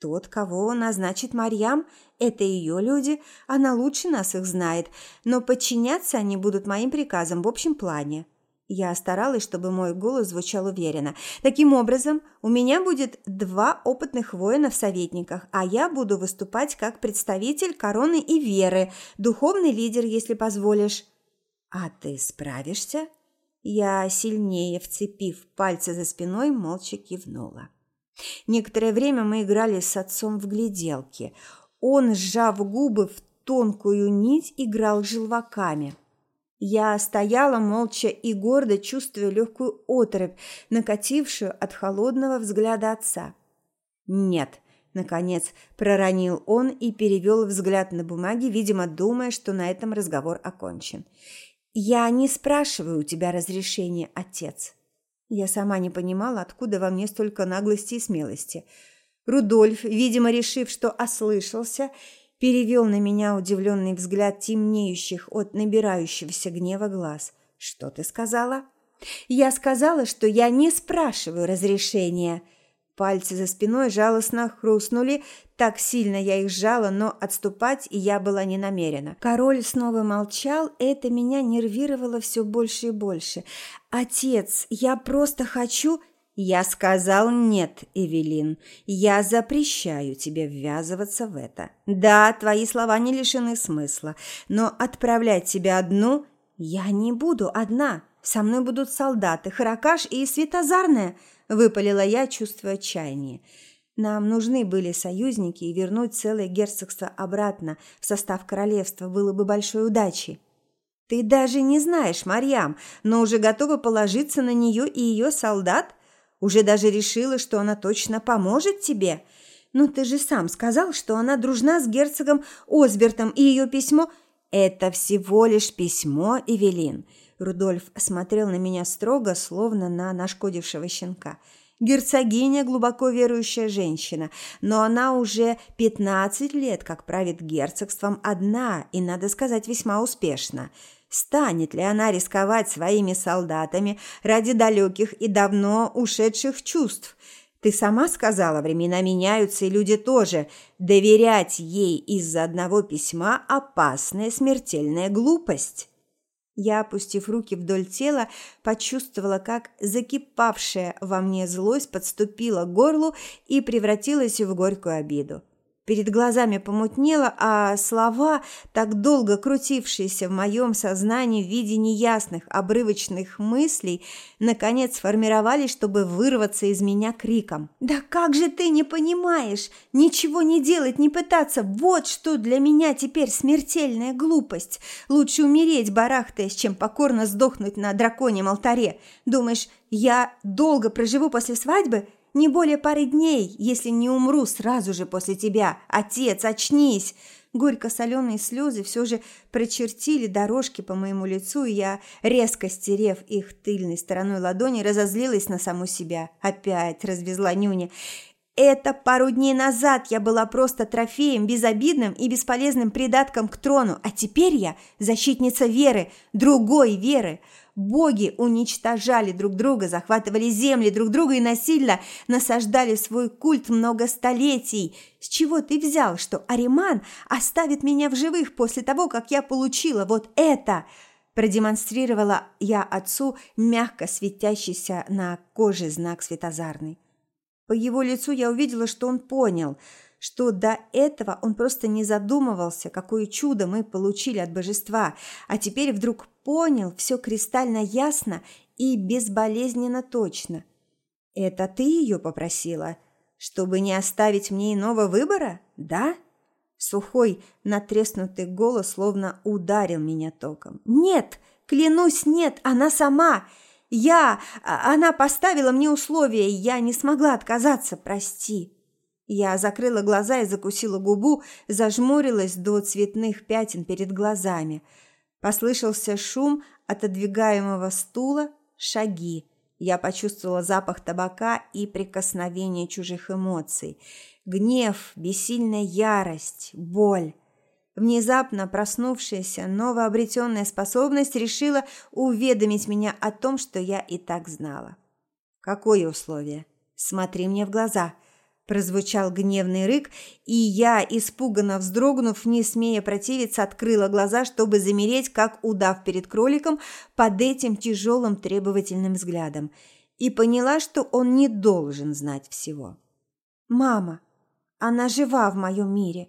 S1: Тот, кого назначит Марьям, это ее люди, она лучше нас их знает, но подчиняться они будут моим приказам в общем плане. Я старалась, чтобы мой голос звучал уверенно. Таким образом, у меня будет два опытных воина в советниках, а я буду выступать как представитель короны и веры, духовный лидер, если позволишь. А ты справишься? Я, сильнее вцепив пальцы за спиной, молча кивнула. Некоторое время мы играли с отцом в гляделки. Он, сжав губы в тонкую нить, играл желваками. Я стояла молча и гордо, чувствуя легкую оторопь, накатившую от холодного взгляда отца. «Нет», – наконец проронил он и перевел взгляд на бумаги, видимо, думая, что на этом разговор окончен. «Я не спрашиваю у тебя разрешения, отец». Я сама не понимала, откуда во мне столько наглости и смелости. Рудольф, видимо, решив, что ослышался, перевел на меня удивленный взгляд темнеющих от набирающегося гнева глаз. «Что ты сказала?» «Я сказала, что я не спрашиваю разрешения», Пальцы за спиной жалостно хрустнули, так сильно я их сжала, но отступать и я была не намерена. Король снова молчал, это меня нервировало все больше и больше. «Отец, я просто хочу...» Я сказал «нет, Эвелин, я запрещаю тебе ввязываться в это. Да, твои слова не лишены смысла, но отправлять тебя одну я не буду одна. Со мной будут солдаты, Харакаш и Светозарная –– выпалила я, чувствуя отчаяние. Нам нужны были союзники, и вернуть целое герцогство обратно в состав королевства было бы большой удачей. Ты даже не знаешь, Марьям, но уже готова положиться на нее и ее солдат? Уже даже решила, что она точно поможет тебе? Но ты же сам сказал, что она дружна с герцогом Осбертом, и ее письмо – это всего лишь письмо, Эвелин. Рудольф смотрел на меня строго, словно на нашкодившего щенка. Герцогиня – глубоко верующая женщина, но она уже 15 лет как правит герцогством одна и, надо сказать, весьма успешно. Станет ли она рисковать своими солдатами ради далеких и давно ушедших чувств? Ты сама сказала, времена меняются, и люди тоже. Доверять ей из-за одного письма – опасная смертельная глупость. Я, опустив руки вдоль тела, почувствовала, как закипавшая во мне злость подступила к горлу и превратилась в горькую обиду. Перед глазами помутнело, а слова, так долго крутившиеся в моем сознании в виде неясных, обрывочных мыслей, наконец сформировались, чтобы вырваться из меня криком. «Да как же ты не понимаешь? Ничего не делать, не пытаться! Вот что для меня теперь смертельная глупость! Лучше умереть, барахтаясь, чем покорно сдохнуть на драконьем алтаре. Думаешь, я долго проживу после свадьбы?» Не более пары дней, если не умру сразу же после тебя. Отец, очнись!» Горько-соленые слезы все же прочертили дорожки по моему лицу, и я, резко стерев их тыльной стороной ладони, разозлилась на саму себя. Опять развезла нюня. Это пару дней назад я была просто трофеем, безобидным и бесполезным придатком к трону, а теперь я защитница веры, другой веры. Боги уничтожали друг друга, захватывали земли друг друга и насильно насаждали свой культ много столетий. С чего ты взял, что Ариман оставит меня в живых после того, как я получила вот это?» Продемонстрировала я отцу мягко светящийся на коже знак светозарный. По его лицу я увидела, что он понял – что до этого он просто не задумывался, какое чудо мы получили от божества, а теперь вдруг понял все кристально ясно и безболезненно точно. «Это ты ее попросила, чтобы не оставить мне иного выбора, да?» Сухой, натреснутый голос словно ударил меня током. «Нет! Клянусь, нет! Она сама! Я! А, она поставила мне условия, и я не смогла отказаться, прости!» Я закрыла глаза и закусила губу, зажмурилась до цветных пятен перед глазами. Послышался шум отодвигаемого стула, шаги. Я почувствовала запах табака и прикосновение чужих эмоций. Гнев, бессильная ярость, боль. Внезапно проснувшаяся новообретенная способность решила уведомить меня о том, что я и так знала. «Какое условие? Смотри мне в глаза!» Прозвучал гневный рык, и я, испуганно вздрогнув, не смея противиться, открыла глаза, чтобы замереть, как удав перед кроликом, под этим тяжелым требовательным взглядом, и поняла, что он не должен знать всего. «Мама, она жива в моем мире!»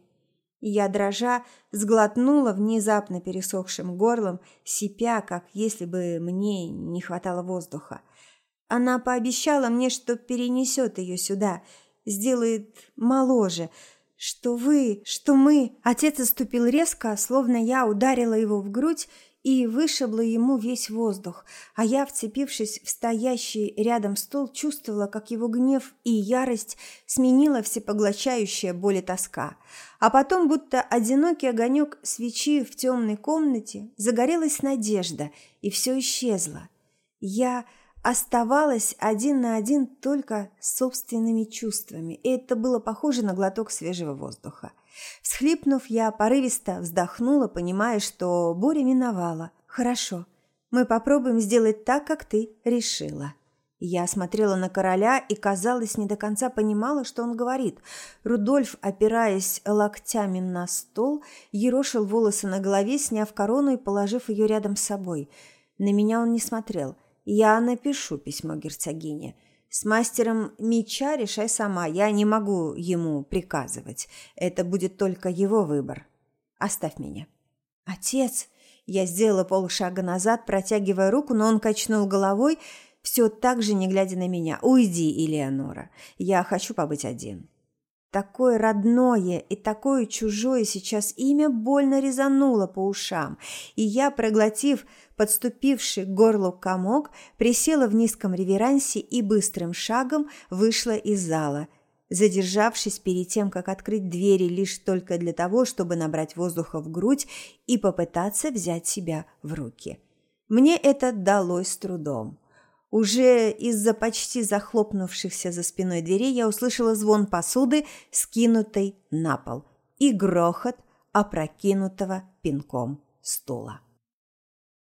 S1: Я, дрожа, сглотнула внезапно пересохшим горлом, сипя, как если бы мне не хватало воздуха. Она пообещала мне, что перенесет ее сюда – сделает моложе, что вы, что мы...» Отец отступил резко, словно я ударила его в грудь и вышибла ему весь воздух, а я, вцепившись в стоящий рядом стол, чувствовала, как его гнев и ярость сменила всепоглощающая боль и тоска. А потом, будто одинокий огонек свечи в темной комнате, загорелась надежда, и все исчезло. Я оставалась один на один только с собственными чувствами, и это было похоже на глоток свежего воздуха. Всхлипнув, я порывисто вздохнула, понимая, что буря миновала. «Хорошо, мы попробуем сделать так, как ты решила». Я смотрела на короля и, казалось, не до конца понимала, что он говорит. Рудольф, опираясь локтями на стол, ерошил волосы на голове, сняв корону и положив ее рядом с собой. На меня он не смотрел – я напишу письмо герцогине. С мастером меча решай сама, я не могу ему приказывать. Это будет только его выбор. Оставь меня. Отец, я сделала полшага назад, протягивая руку, но он качнул головой, все так же не глядя на меня. Уйди, Элеонора. Я хочу побыть один. Такое родное и такое чужое сейчас имя больно резануло по ушам, и я, проглотив подступивший к горлу комок, присела в низком реверансе и быстрым шагом вышла из зала, задержавшись перед тем, как открыть двери лишь только для того, чтобы набрать воздуха в грудь и попытаться взять себя в руки. Мне это далось с трудом. Уже из-за почти захлопнувшихся за спиной дверей я услышала звон посуды, скинутой на пол, и грохот опрокинутого пинком стула.